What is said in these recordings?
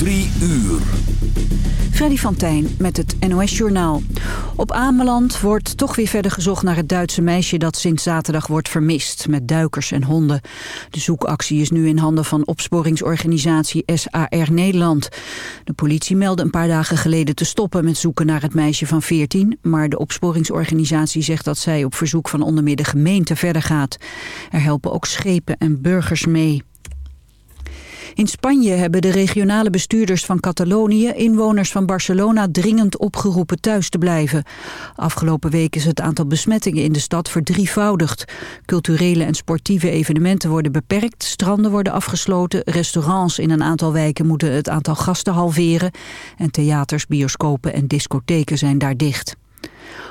Drie uur. Freddy van Tijn met het NOS-journaal. Op Ameland wordt toch weer verder gezocht naar het Duitse meisje... dat sinds zaterdag wordt vermist, met duikers en honden. De zoekactie is nu in handen van opsporingsorganisatie SAR Nederland. De politie meldde een paar dagen geleden te stoppen met zoeken naar het meisje van 14... maar de opsporingsorganisatie zegt dat zij op verzoek van onder meer de gemeente verder gaat. Er helpen ook schepen en burgers mee. In Spanje hebben de regionale bestuurders van Catalonië inwoners van Barcelona dringend opgeroepen thuis te blijven. Afgelopen week is het aantal besmettingen in de stad verdrievoudigd. Culturele en sportieve evenementen worden beperkt, stranden worden afgesloten, restaurants in een aantal wijken moeten het aantal gasten halveren en theaters, bioscopen en discotheken zijn daar dicht.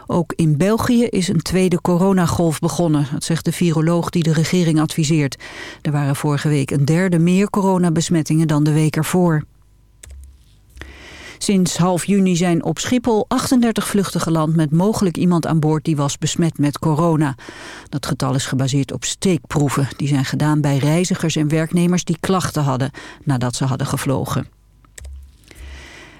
Ook in België is een tweede coronagolf begonnen. Dat zegt de viroloog die de regering adviseert. Er waren vorige week een derde meer coronabesmettingen dan de week ervoor. Sinds half juni zijn op Schiphol 38 vluchten geland met mogelijk iemand aan boord die was besmet met corona. Dat getal is gebaseerd op steekproeven. Die zijn gedaan bij reizigers en werknemers die klachten hadden nadat ze hadden gevlogen.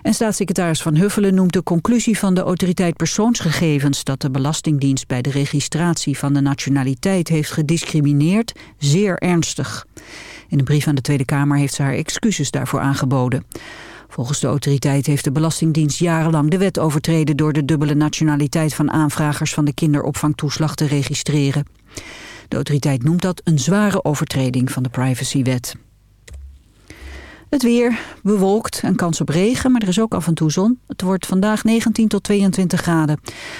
En staatssecretaris Van Huffelen noemt de conclusie van de autoriteit persoonsgegevens dat de Belastingdienst bij de registratie van de nationaliteit heeft gediscrimineerd zeer ernstig. In een brief aan de Tweede Kamer heeft ze haar excuses daarvoor aangeboden. Volgens de autoriteit heeft de Belastingdienst jarenlang de wet overtreden door de dubbele nationaliteit van aanvragers van de kinderopvangtoeslag te registreren. De autoriteit noemt dat een zware overtreding van de privacywet. Het weer bewolkt en kans op regen, maar er is ook af en toe zon. Het wordt vandaag 19 tot 22 graden.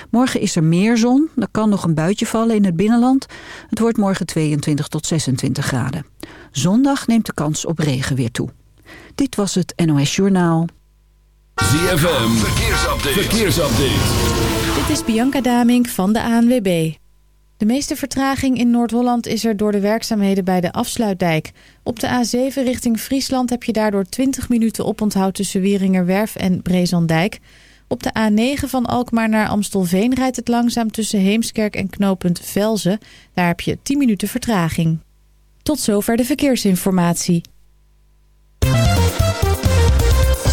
Morgen is er meer zon. Er kan nog een buitje vallen in het binnenland. Het wordt morgen 22 tot 26 graden. Zondag neemt de kans op regen weer toe. Dit was het NOS Journaal. ZFM, verkeersupdate. verkeersupdate. Dit is Bianca Damink van de ANWB. De meeste vertraging in Noord-Holland is er door de werkzaamheden bij de afsluitdijk. Op de A7 richting Friesland heb je daardoor 20 minuten oponthoud tussen Wieringerwerf en Brezandijk. Op de A9 van Alkmaar naar Amstelveen rijdt het langzaam tussen Heemskerk en knooppunt Velzen. Daar heb je 10 minuten vertraging. Tot zover de verkeersinformatie.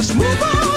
Just move on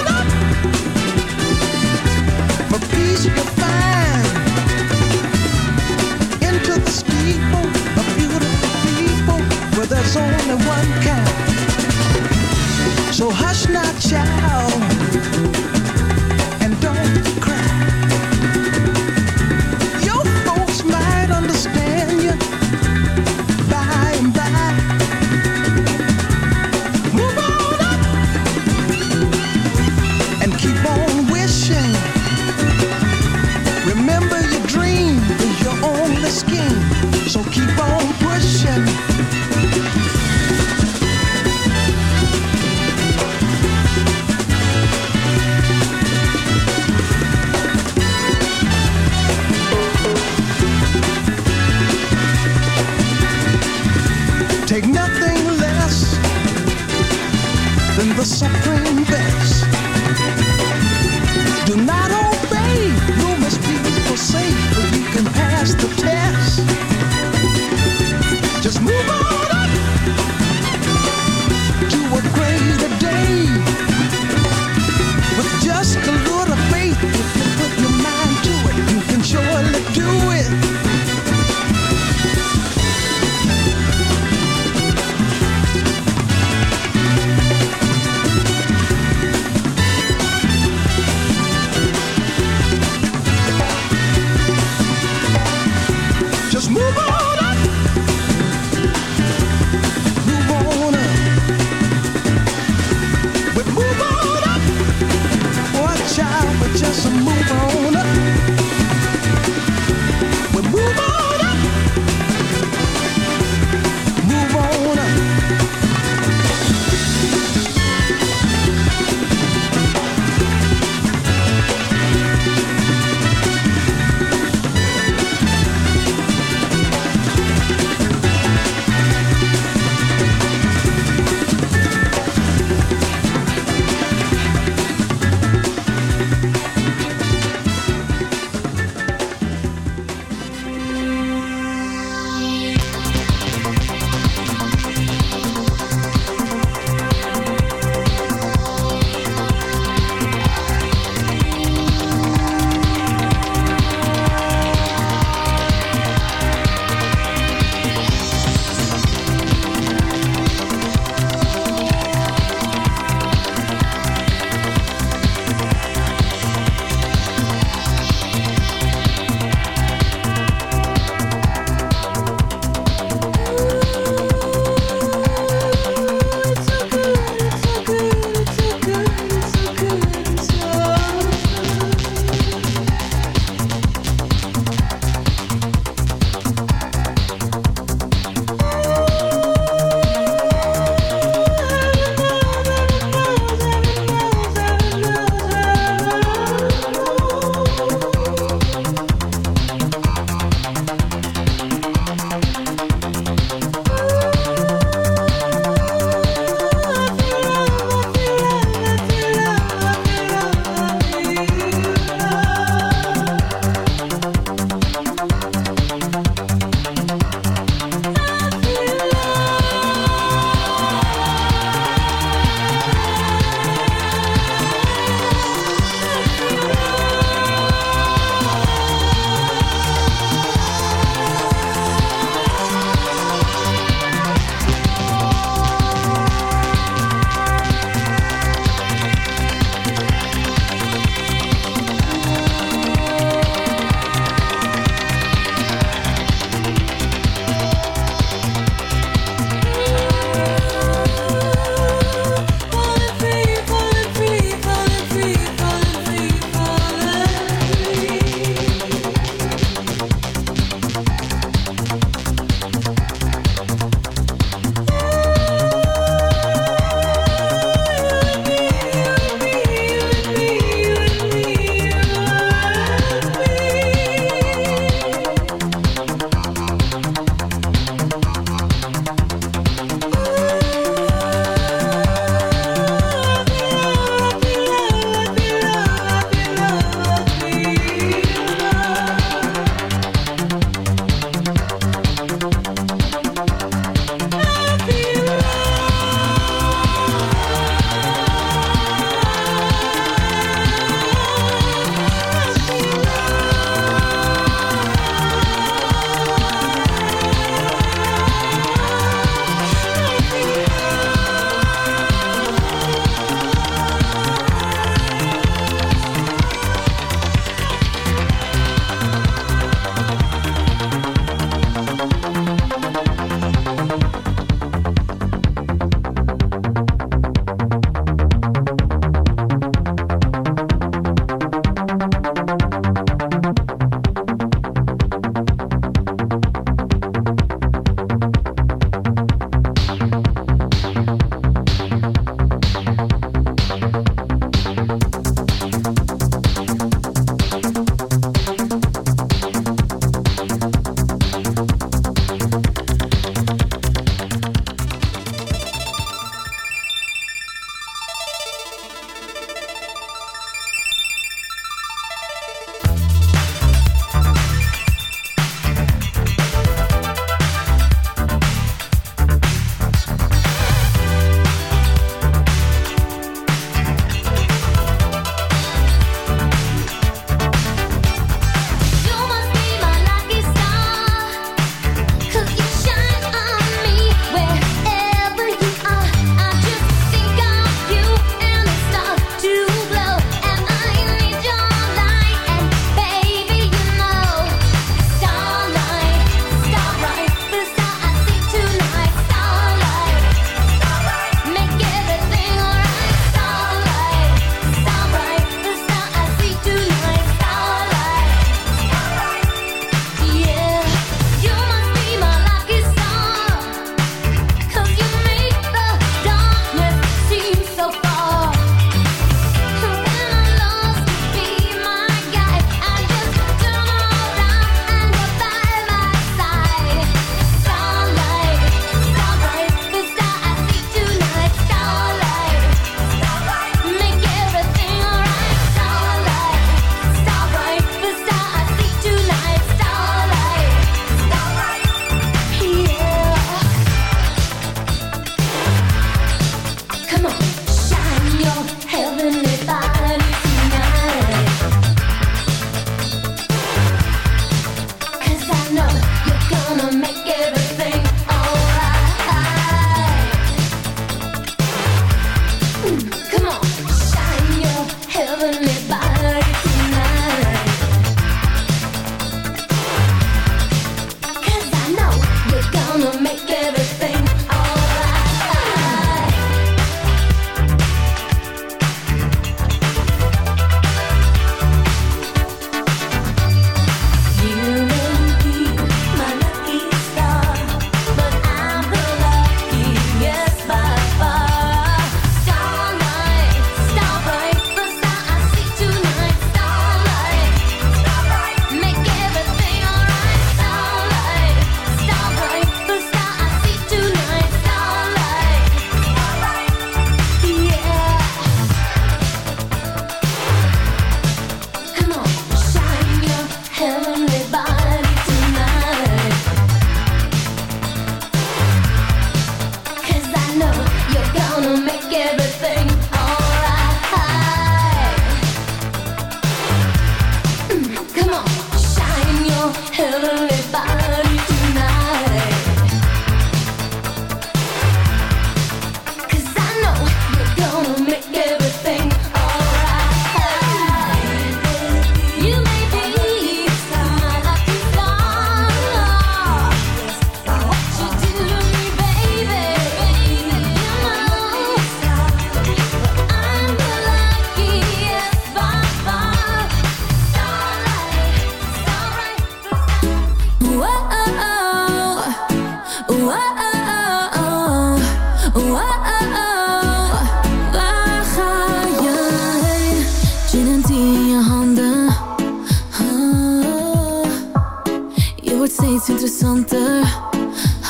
steeds interessanter.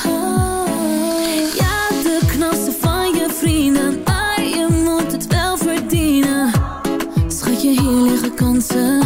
Ah, ja, de knassen van je vrienden Maar je moet het wel verdienen Schat je hier liggen kansen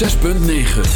6.9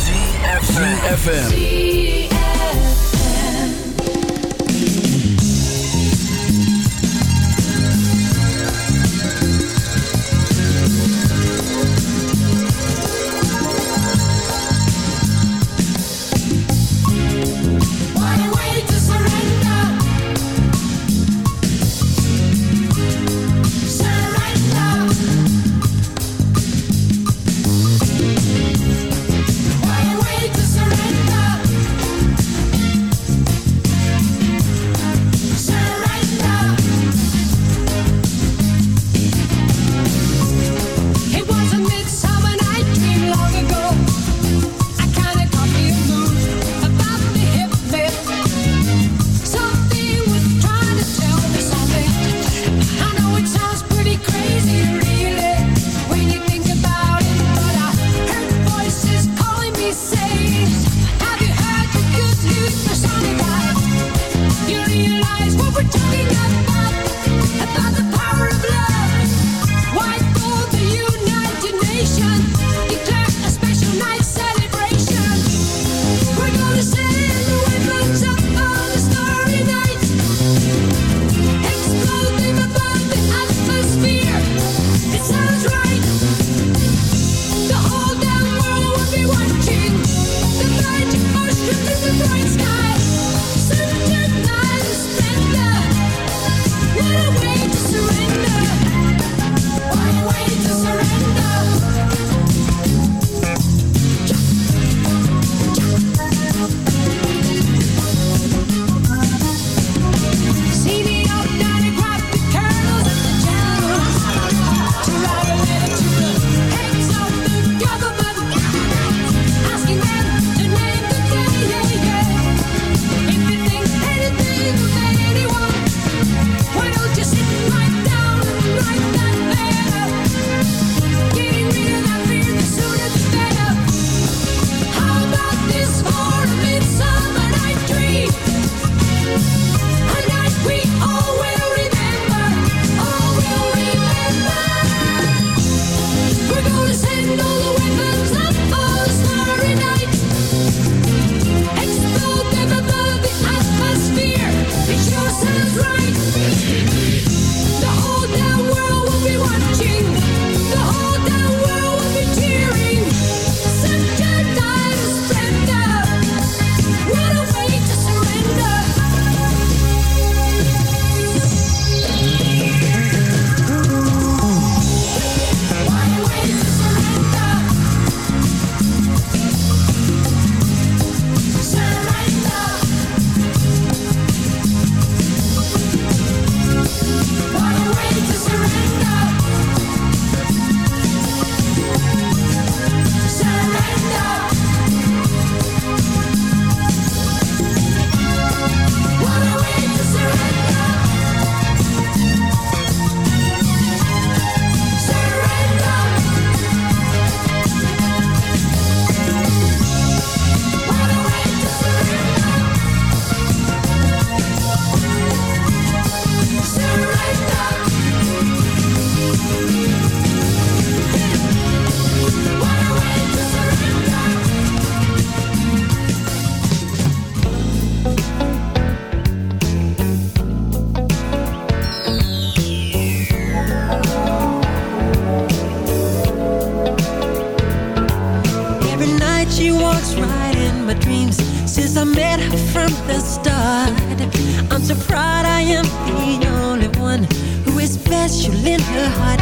She'll lend her heart.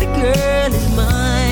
The girl is mine.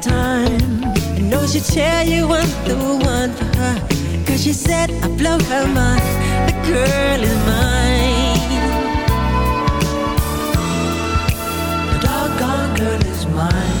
time. I know she'd tell you I'm the one for her. Cause she said I blow her mind. The girl is mine. The doggone girl is mine.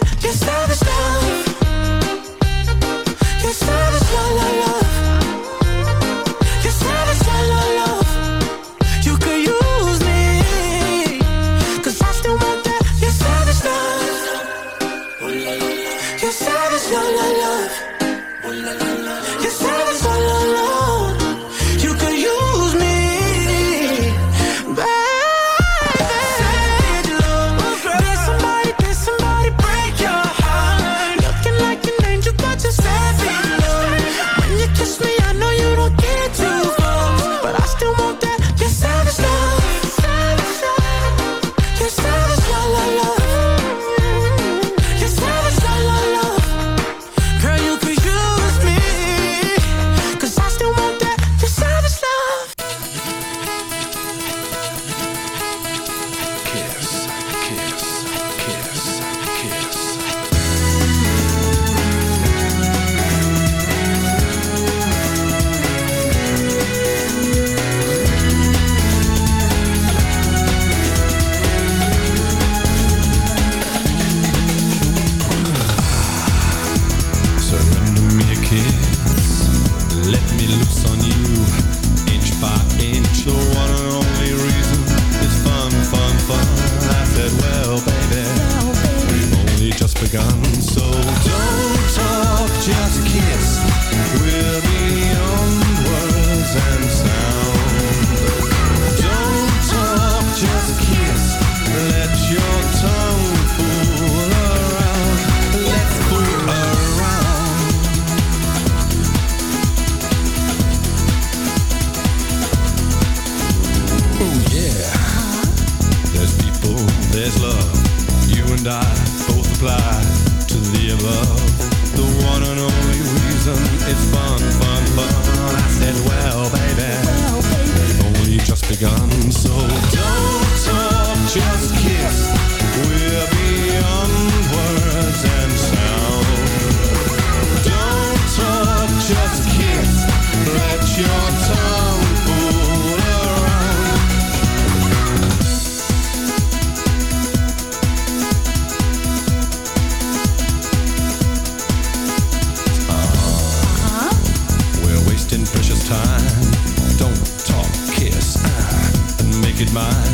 mine.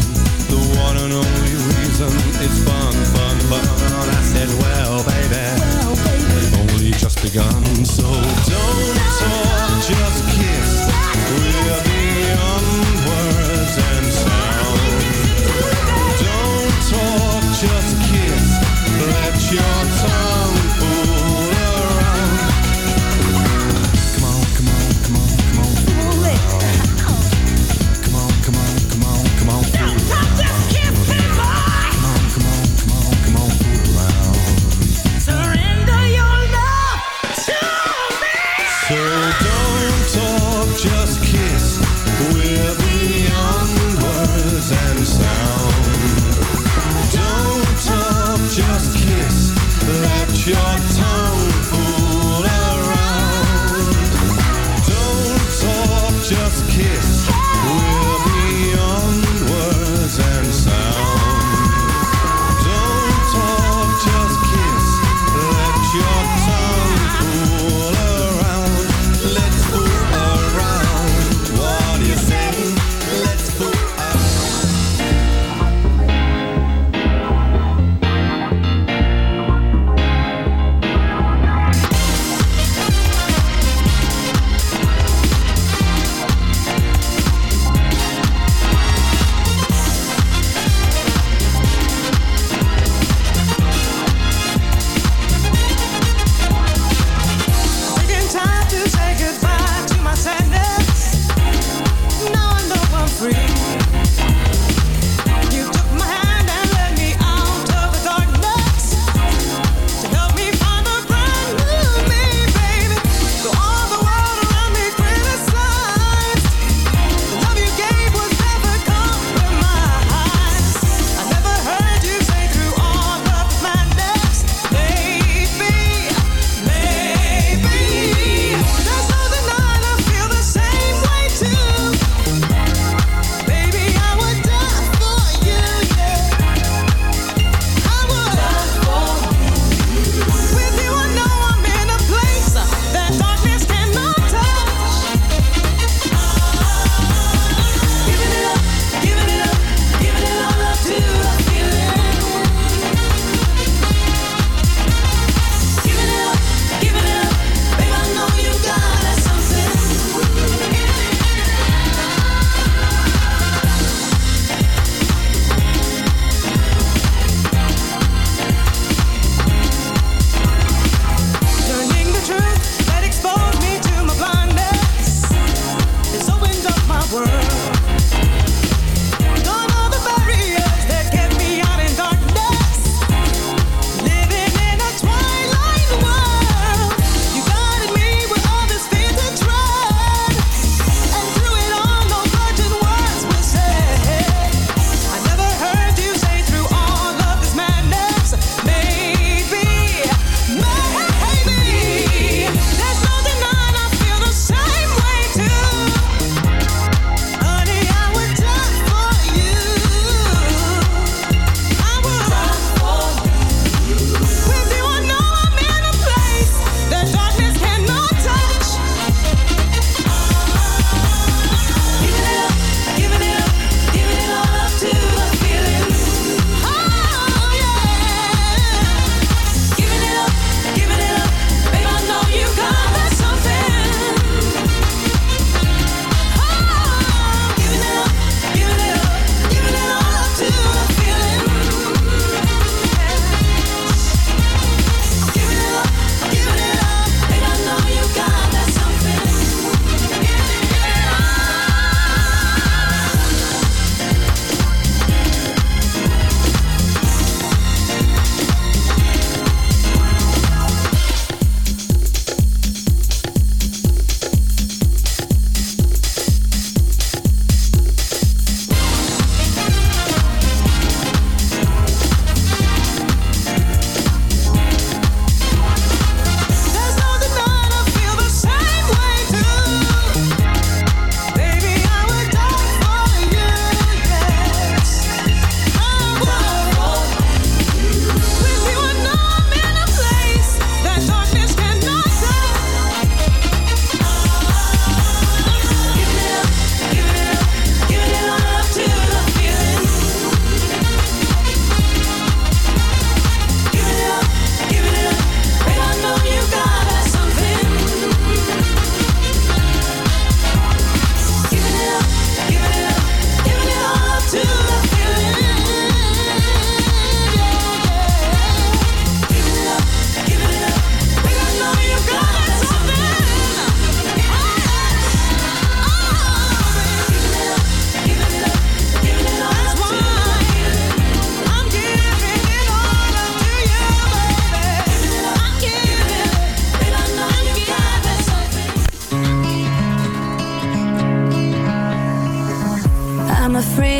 The one and only reason is fun, fun, fun. I said, well, baby, well, baby. we've only just begun. So don't talk, just kiss. We'll be on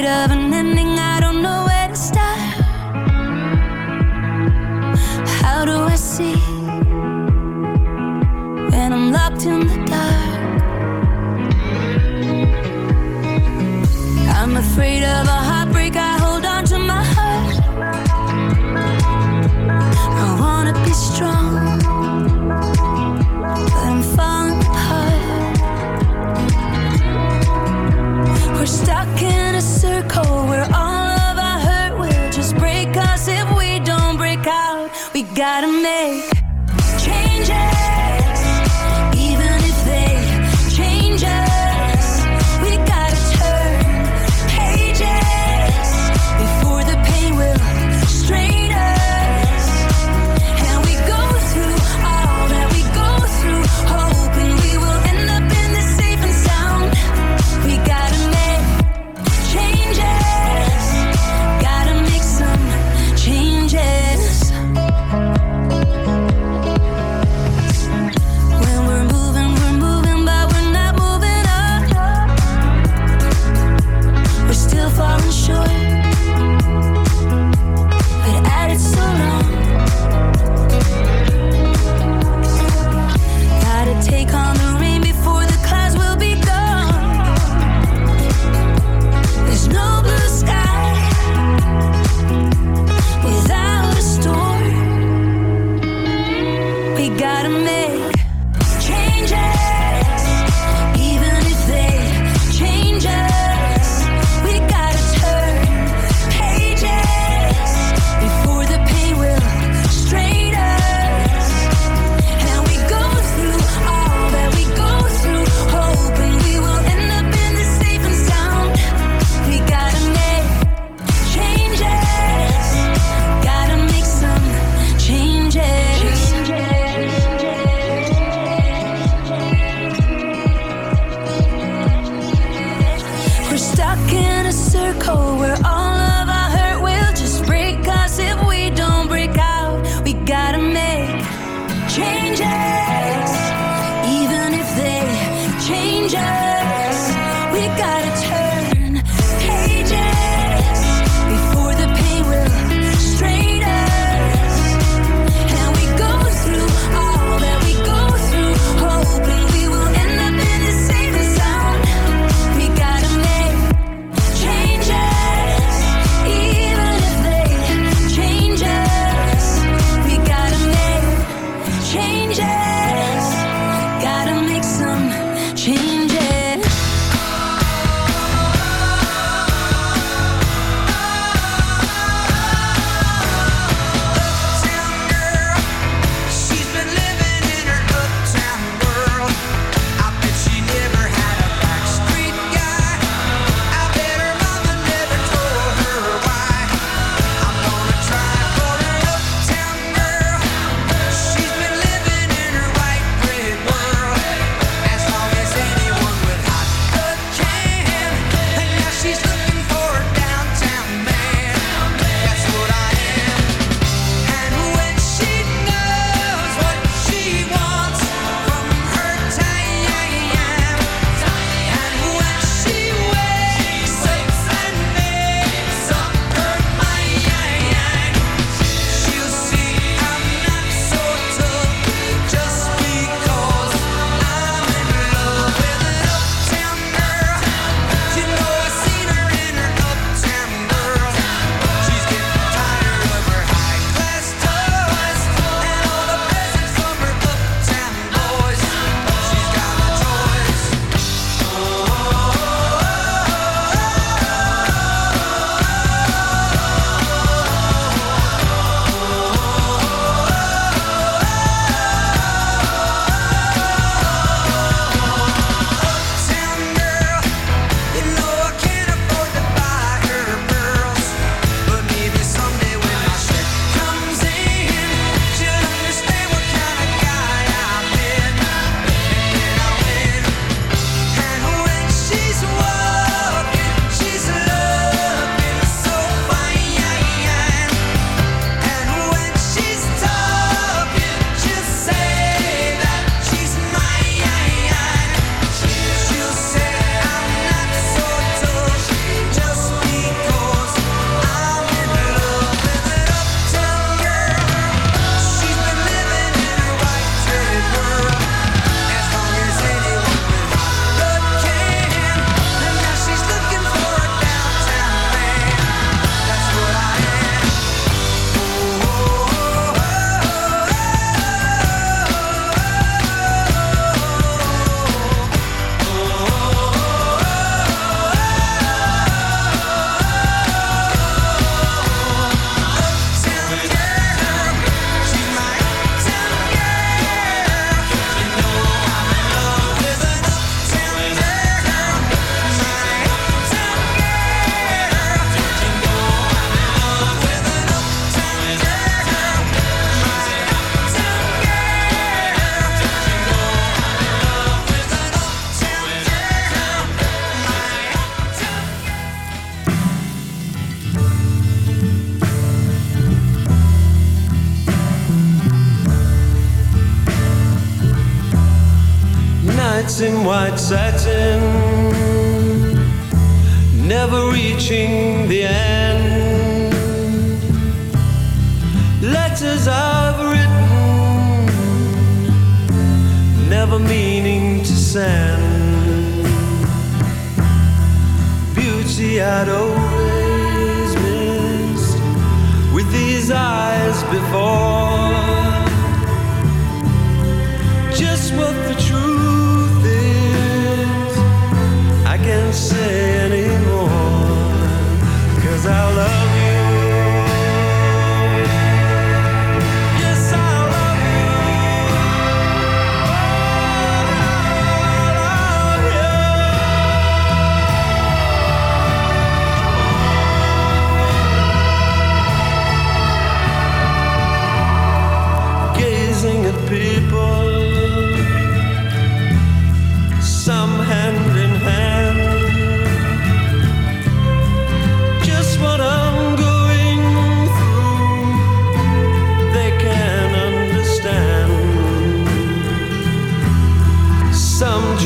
of an ending,